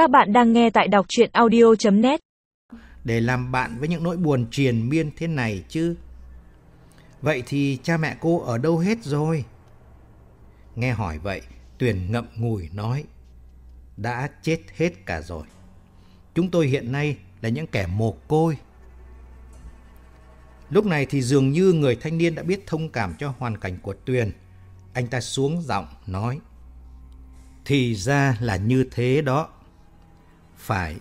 Các bạn đang nghe tại đọc chuyện audio.net để làm bạn với những nỗi buồn triền miên thế này chứ. Vậy thì cha mẹ cô ở đâu hết rồi? Nghe hỏi vậy, Tuyền ngậm ngùi nói, đã chết hết cả rồi. Chúng tôi hiện nay là những kẻ mồ côi. Lúc này thì dường như người thanh niên đã biết thông cảm cho hoàn cảnh của Tuyền. Anh ta xuống giọng nói, thì ra là như thế đó. Phải,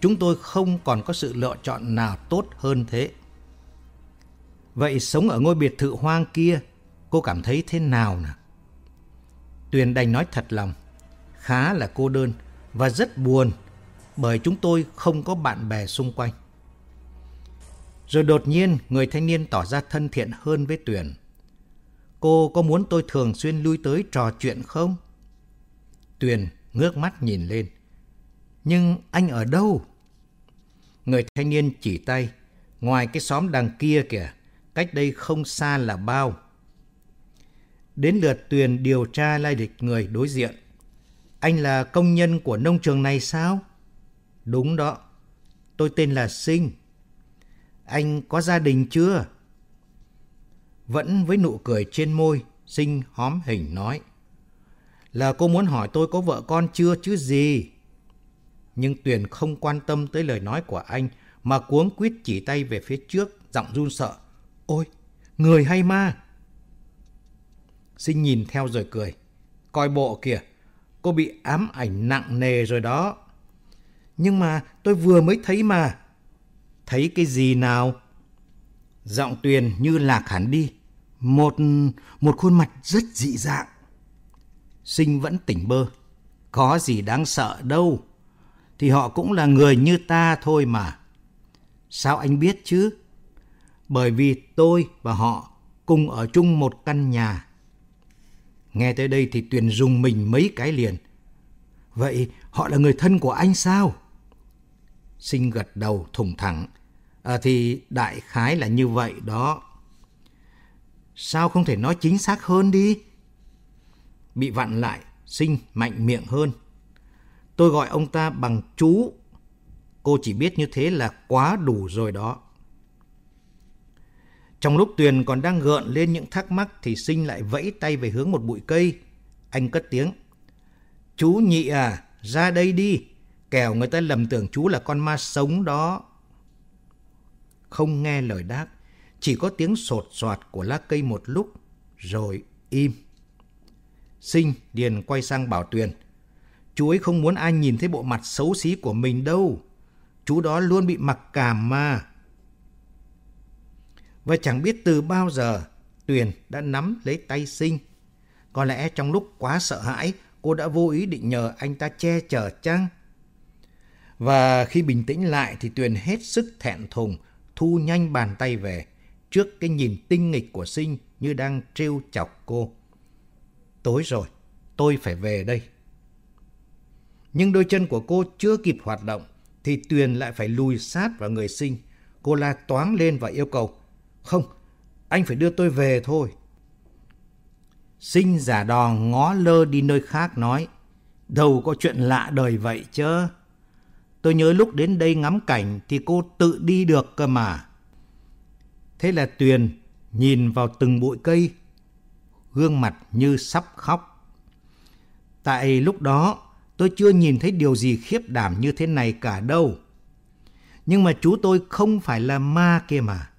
chúng tôi không còn có sự lựa chọn nào tốt hơn thế. Vậy sống ở ngôi biệt thự hoang kia, cô cảm thấy thế nào nào? Tuyền đành nói thật lòng, khá là cô đơn và rất buồn bởi chúng tôi không có bạn bè xung quanh. Rồi đột nhiên người thanh niên tỏ ra thân thiện hơn với Tuyền. Cô có muốn tôi thường xuyên lui tới trò chuyện không? Tuyền ngước mắt nhìn lên. Nhưng anh ở đâu? Người thanh niên chỉ tay, ngoài cái xóm đằng kia kìa, cách đây không xa là bao. Đến lượt Tuyền điều tra lai lịch người đối diện. Anh là công nhân của nông trường này sao? Đúng đó, tôi tên là Sinh. Anh có gia đình chưa? Vẫn với nụ cười trên môi, Sinh hóm hình nói. Là cô muốn hỏi tôi có vợ con chưa chứ gì? Nhưng Tuyền không quan tâm tới lời nói của anh mà cuống quýt chỉ tay về phía trước, giọng run sợ. Ôi, người hay ma? Sinh nhìn theo rồi cười. Coi bộ kìa, cô bị ám ảnh nặng nề rồi đó. Nhưng mà tôi vừa mới thấy mà. Thấy cái gì nào? Giọng Tuyền như lạc hẳn đi. Một một khuôn mặt rất dị dạng. Sinh vẫn tỉnh bơ. Có gì đáng sợ đâu. Thì họ cũng là người như ta thôi mà. Sao anh biết chứ? Bởi vì tôi và họ cùng ở chung một căn nhà. Nghe tới đây thì Tuyền dùng mình mấy cái liền. Vậy họ là người thân của anh sao? Sinh gật đầu thủng thẳng. À, thì đại khái là như vậy đó. Sao không thể nói chính xác hơn đi? Bị vặn lại, Sinh mạnh miệng hơn. Tôi gọi ông ta bằng chú. Cô chỉ biết như thế là quá đủ rồi đó. Trong lúc Tuyền còn đang gợn lên những thắc mắc thì Sinh lại vẫy tay về hướng một bụi cây. Anh cất tiếng. Chú nhị à, ra đây đi. Kẻo người ta lầm tưởng chú là con ma sống đó. Không nghe lời đáp, chỉ có tiếng sột soạt của lá cây một lúc, rồi im. Sinh điền quay sang bảo Tuyền. Chú ấy không muốn ai nhìn thấy bộ mặt xấu xí của mình đâu. Chú đó luôn bị mặc cảm mà. Và chẳng biết từ bao giờ Tuyền đã nắm lấy tay Sinh. Có lẽ trong lúc quá sợ hãi, cô đã vô ý định nhờ anh ta che chở chăng? Và khi bình tĩnh lại thì Tuyền hết sức thẹn thùng, thu nhanh bàn tay về, trước cái nhìn tinh nghịch của Sinh như đang trêu chọc cô. Tối rồi, tôi phải về đây. Nhưng đôi chân của cô chưa kịp hoạt động, thì Tuyền lại phải lùi sát vào người Sinh. Cô la toáng lên và yêu cầu, không, anh phải đưa tôi về thôi. Sinh giả đò ngó lơ đi nơi khác nói, đâu có chuyện lạ đời vậy chứ. Tôi nhớ lúc đến đây ngắm cảnh thì cô tự đi được cơ mà. Thế là Tuyền nhìn vào từng bụi cây, gương mặt như sắp khóc. Tại lúc đó, tôi chưa nhìn thấy điều gì khiếp đảm như thế này cả đâu. Nhưng mà chú tôi không phải là ma kia mà.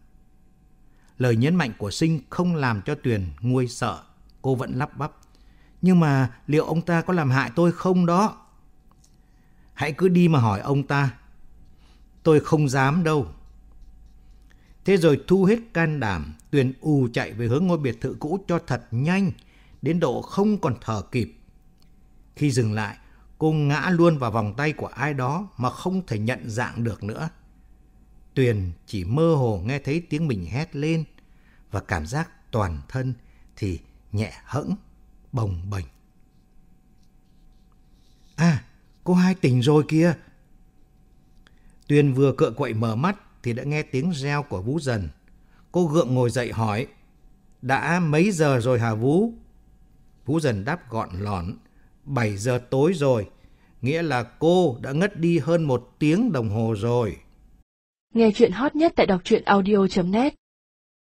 Lời nhấn mạnh của Sinh không làm cho Tuyền nguôi sợ. Cô vẫn lắp bắp. Nhưng mà liệu ông ta có làm hại tôi không đó? Hãy cứ đi mà hỏi ông ta. Tôi không dám đâu. Thế rồi thu hết can đảm, Tuyền ù chạy về hướng ngôi biệt thự cũ cho thật nhanh, đến độ không còn thở kịp. Khi dừng lại, cô ngã luôn vào vòng tay của ai đó mà không thể nhận dạng được nữa. Tuyền chỉ mơ hồ nghe thấy tiếng mình hét lên và cảm giác toàn thân thì nhẹ hẫng, bồng bềnh. À, cô hai tỉnh rồi kìa. Tuyền vừa cựa quậy mở mắt thì đã nghe tiếng reo của Vũ Dần. Cô gượng ngồi dậy hỏi, đã mấy giờ rồi hả Vũ? Vũ Dần đáp gọn lỏn, 7 giờ tối rồi. nghĩa là cô đã ngất đi hơn một tiếng đồng hồ rồi. Nghe chuyện hot nhất tại đọc truyện audio.net